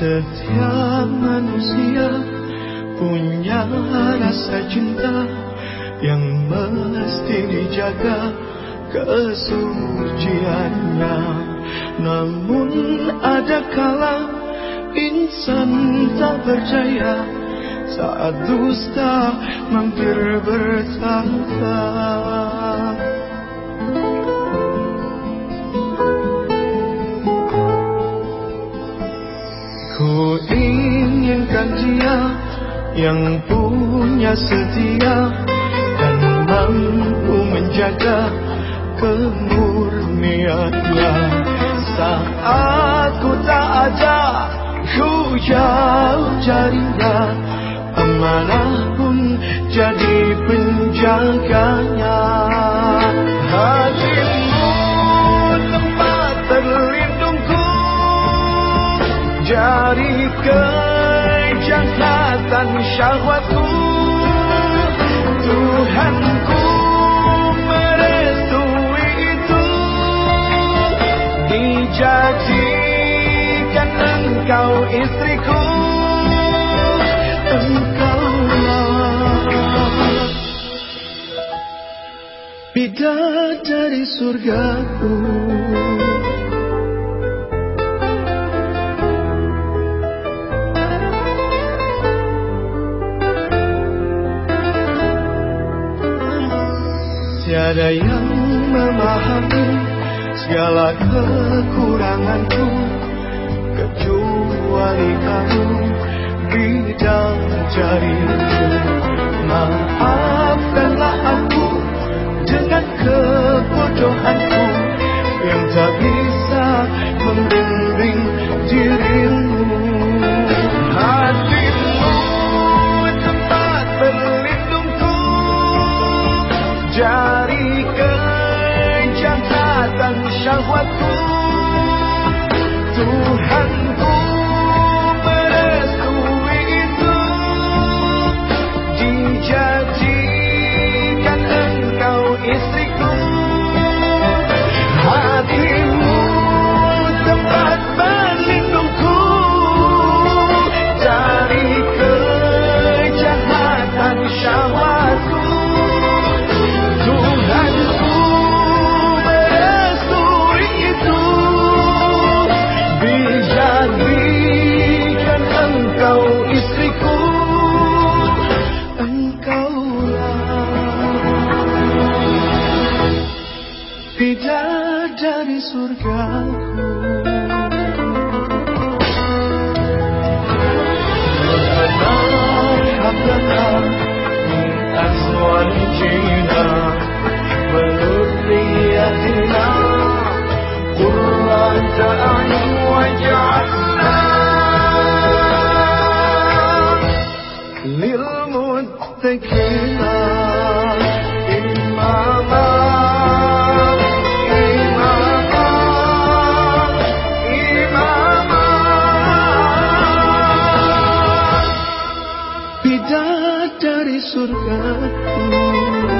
Setiap manusia punya rasa cinta yang mesti dijaga kesuciannya. Namun ada kala insan tak percaya saat dusta mampir bertahta. Ku inginkan dia yang punya setia dan mampu menjaga kemurniannya saat ku tak ada ku jauh carinya amanah pun jadi penjaganya. Hatimu tempat terlindungku. Dari kejahatan syahwatku. Tuhanku istriku Engkaulah Bidadari surgaku. Tiada yang memahami segala kekuranganku jariku Maafkanlah aku dengan kebodohanku Yang tak bisa membimbing dirimu. Hatimu tempat berlindungku. Dari kejahatan syahwatku. Tuhanku Thank you. y surcar.